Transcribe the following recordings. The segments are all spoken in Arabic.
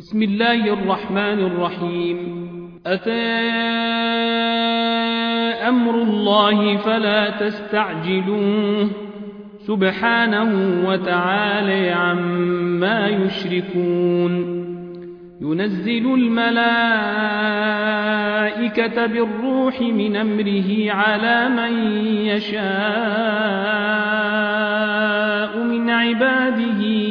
بسم الله الرحمن الرحيم. أتى أمر الله فلا تستعجلوه. سبحانه وتعالى عما يشركون. ينزل الملائكة بالروح من أمره على من يشاء من عباده.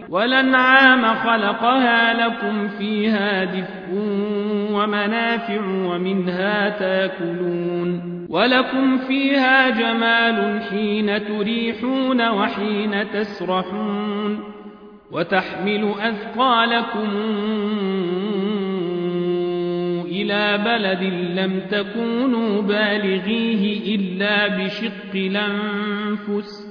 ولنعام خلقها لكم فيها دفء ومنافع ومنها تاكلون ولكم فيها جمال حين تريحون وحين تسرحون وتحمل أثقالكم إلى بلد لم تكونوا بالغيه إلا بشق الأنفس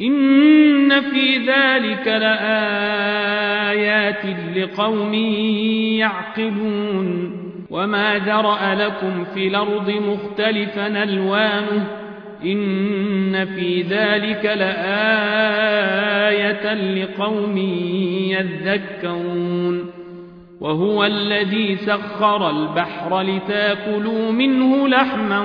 إن في ذلك لآيات لقوم يعقلون وما ذرأ لكم في الأرض مختلفا ألوانه إن في ذلك لآية لقوم يذكرون وهو الذي سخر البحر لتاكلوا منه لحما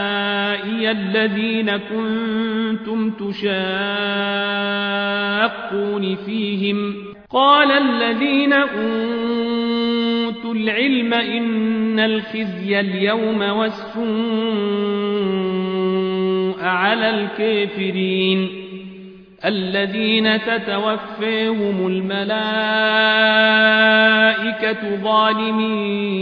شركائي الذين كنتم تشاقون فيهم قال الذين أوتوا العلم إن الخزي اليوم والسوء على الكافرين الذين تتوفيهم الملائكة ظالمي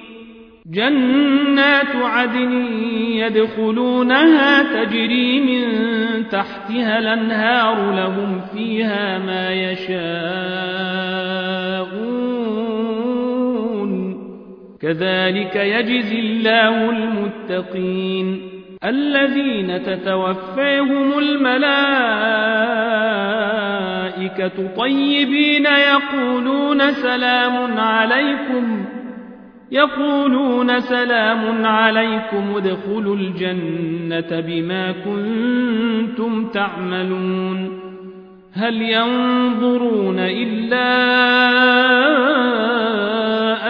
جنات عدن يدخلونها تجري من تحتها الأنهار لهم فيها ما يشاءون. كذلك يجزي الله المتقين. الذين تتوفيهم الملائكة طيبين يقولون سلام عليكم. يقولون سلام عليكم ادخلوا الجنة بما كنتم تعملون. هل ينظرون إلا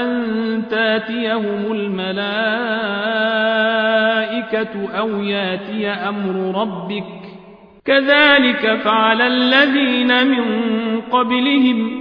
أن تاتيهم الملائكة أو ياتي أمر ربك؟ كذلك فعل الذين من قبلهم.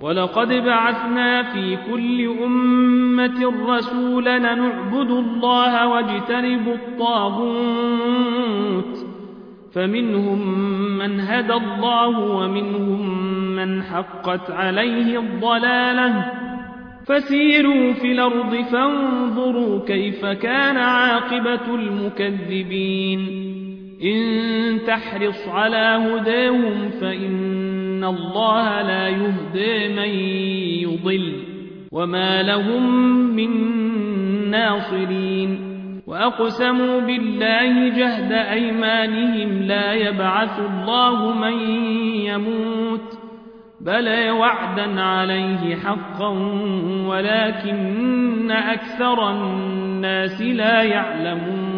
ولقد بعثنا في كل أمة رسولا نعبد الله واجتنب الطاغوت. فمنهم من هدى الله ومنهم من حقت عليه الضلاله. فسيروا في الأرض فانظروا كيف كان عاقبة المكذبين. إن تحرص على هداهم فإن الله لا يهدي من يضل وما لهم من ناصرين وأقسموا بالله جهد أيمانهم لا يبعث الله من يموت بلى وعدا عليه حقا ولكن أكثر الناس لا يعلمون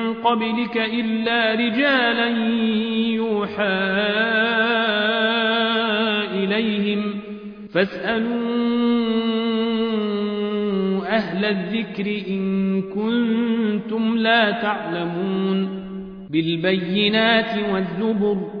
قبلك إلا رجالا يوحى إليهم فاسألوا أهل الذكر إن كنتم لا تعلمون بالبينات والزبر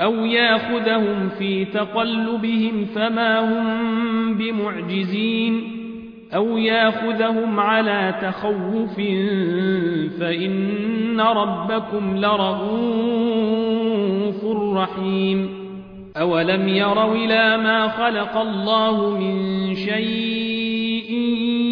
أو ياخذهم في تقلبهم فما هم بمعجزين أو ياخذهم على تخوف فإن ربكم لرؤوف رحيم أولم يروا إلى ما خلق الله من شيء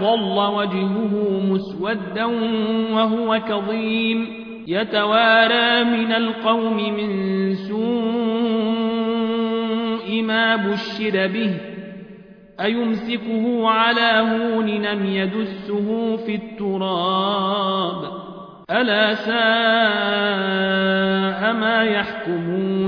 ظل وجهه مسودا وهو كظيم. يتوارى من القوم من سوء ما بشر به. أيمسكه على هون نم يدسه في التراب؟ ألا ساء ما يحكمون.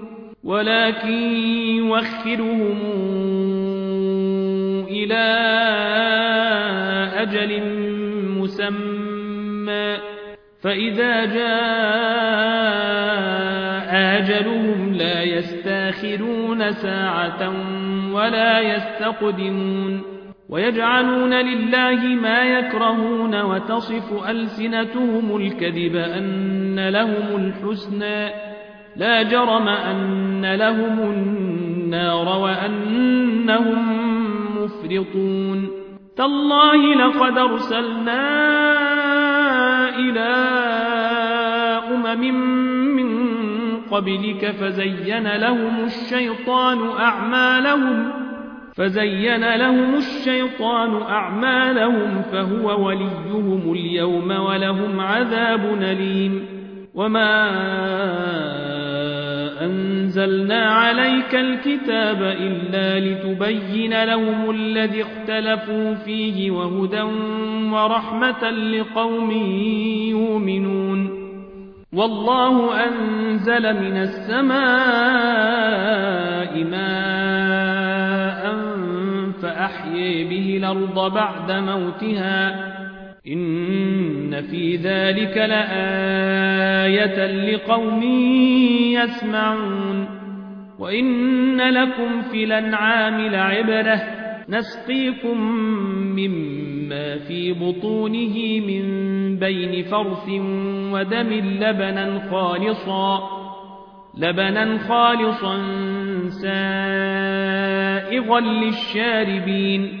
ولكن يوخرهم إلى أجل مسمى. فإذا جاء أجلهم لا يستأخرون ساعة ولا يستقدمون. ويجعلون لله ما يكرهون وتصف ألسنتهم الكذب أن لهم الحسنى. لا جرم أن لهم النار وأنهم مفرطون. تالله لقد أرسلنا إلى أمم من قبلك فزين لهم الشيطان أعمالهم فزين لهم الشيطان أعمالهم فهو وليهم اليوم ولهم عذاب أليم. وما أنزلنا عليك الكتاب إلا لتبين لهم الذي اختلفوا فيه وهدى ورحمة لقوم يؤمنون. والله أنزل من السماء ماء فأحيي به الأرض بعد موتها إن في ذلك لآية لقوم يسمعون وإن لكم في الأنعام لعبرة نسقيكم مما في بطونه من بين فرث ودم لبنا خالصا لبنا خالصا سائغا للشاربين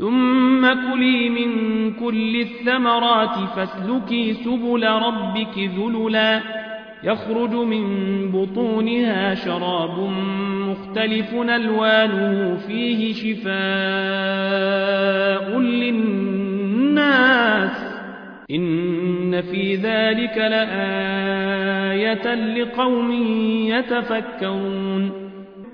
ثم كلي من كل الثمرات فاسلكي سبل ربك ذللا. يخرج من بطونها شراب مختلف ألوانه فيه شفاء للناس. إن في ذلك لآية لقوم يتفكرون.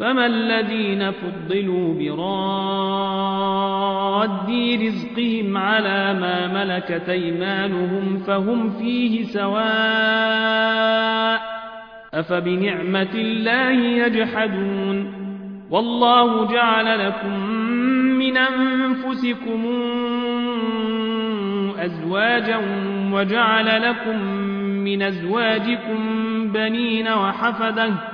فما الذين فضلوا براد رزقهم على ما ملكت أيمانهم فهم فيه سواء أفبنعمة الله يجحدون والله جعل لكم من أنفسكم أزواجا وجعل لكم من أزواجكم بنين وحفدة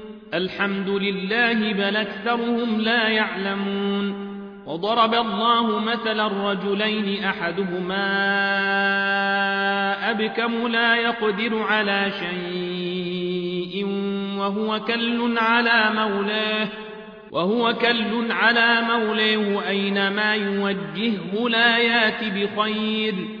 الحمد لله بل أكثرهم لا يعلمون. وضرب الله مثلا الرجلين أحدهما أبكم لا يقدر على شيء وهو كل على مولاه وهو كل على مولاه أينما يوجهه لا يات بخير.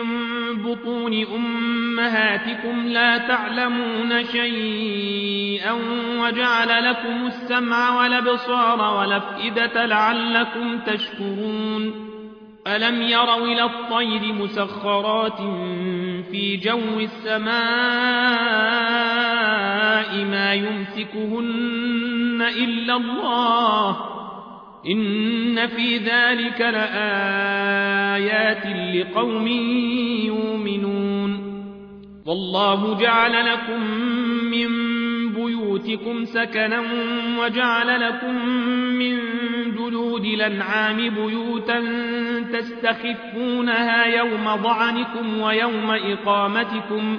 من بطون أمهاتكم لا تعلمون شيئا وجعل لكم السمع والأبصار والأفئدة لعلكم تشكرون. ألم يروا إلى الطير مسخرات في جو السماء ما يمسكهن إلا الله إن في ذلك لآيات لقوم يؤمنون. والله جعل لكم من بيوتكم سكنا وجعل لكم من جلود الأنعام بيوتا تستخفونها يوم ضعنكم ويوم إقامتكم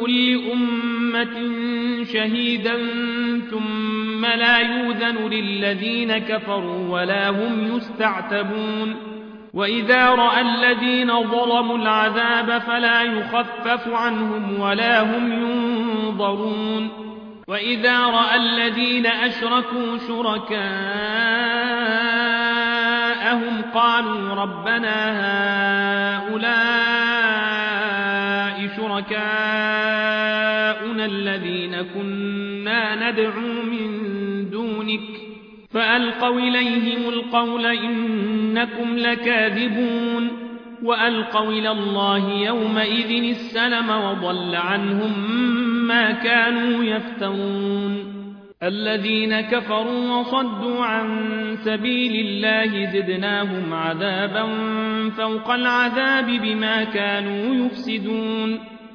كل أمة شهيدا ثم لا يوذن للذين كفروا ولا هم يستعتبون. وإذا رأى الذين ظلموا العذاب فلا يخفف عنهم ولا هم ينظرون. وإذا رأى الذين أشركوا شركاءهم قالوا ربنا هؤلاء شركاؤنا الذين كنا ندعو من دونك فألقوا إليهم القول إنكم لكاذبون وألقوا إلى الله يومئذ السلم وضل عنهم ما كانوا يفترون الذين كفروا وصدوا عن سبيل الله زدناهم عذابا فوق العذاب بما كانوا يفسدون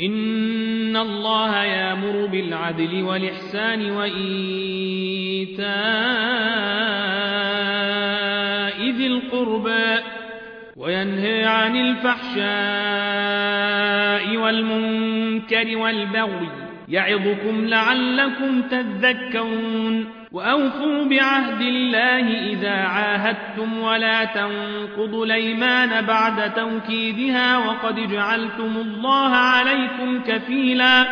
إن الله يامر بالعدل والإحسان وإيتاء ذي القربى وينهى عن الفحشاء والمنكر والبغي يعظكم لعلكم تذكرون وأوفوا بعهد الله إذا عاهدتم ولا تنقضوا الأيمان بعد توكيدها وقد جعلتم الله عليكم كفيلا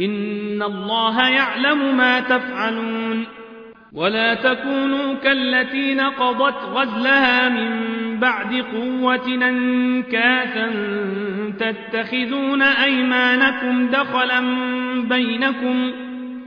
إن الله يعلم ما تفعلون ولا تكونوا كالتي نقضت غزلها من بعد قوة أنكاثا تتخذون أيمانكم دخلا بينكم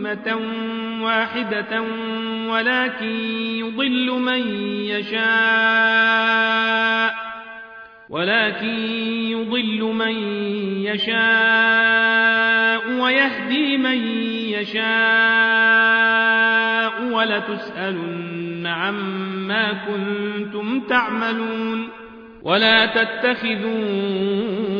أمة واحدة ولكن يضل من يشاء ولكن يضل من يشاء ويهدي من يشاء ولتسألن عما كنتم تعملون ولا تتخذوا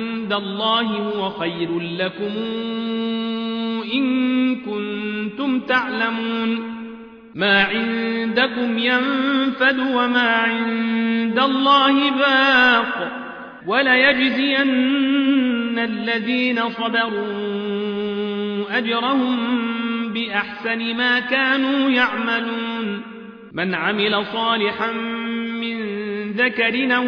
عند الله هو خير لكم إن كنتم تعلمون. ما عندكم ينفد وما عند الله باق. وليجزين الذين صبروا أجرهم بأحسن ما كانوا يعملون. من عمل صالحا من ذكر أو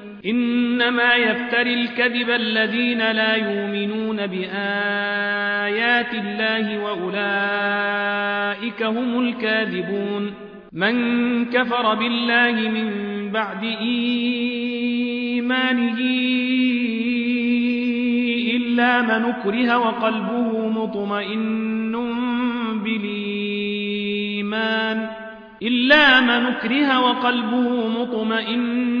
إنما يفتري الكذب الذين لا يؤمنون بآيات الله وأولئك هم الكاذبون. من كفر بالله من بعد إيمانه إلا من أكره وقلبه مطمئن بالإيمان. إلا من أكره وقلبه مطمئن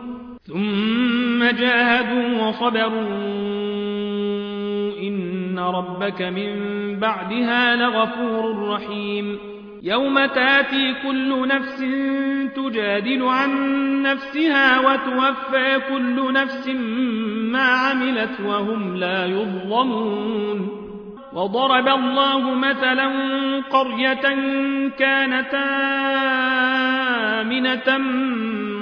جاهدوا وصبروا إن ربك من بعدها لغفور رحيم. يوم تأتي كل نفس تجادل عن نفسها وتوفى كل نفس ما عملت وهم لا يظلمون. وضرب الله مثلا قرية كانت آمنة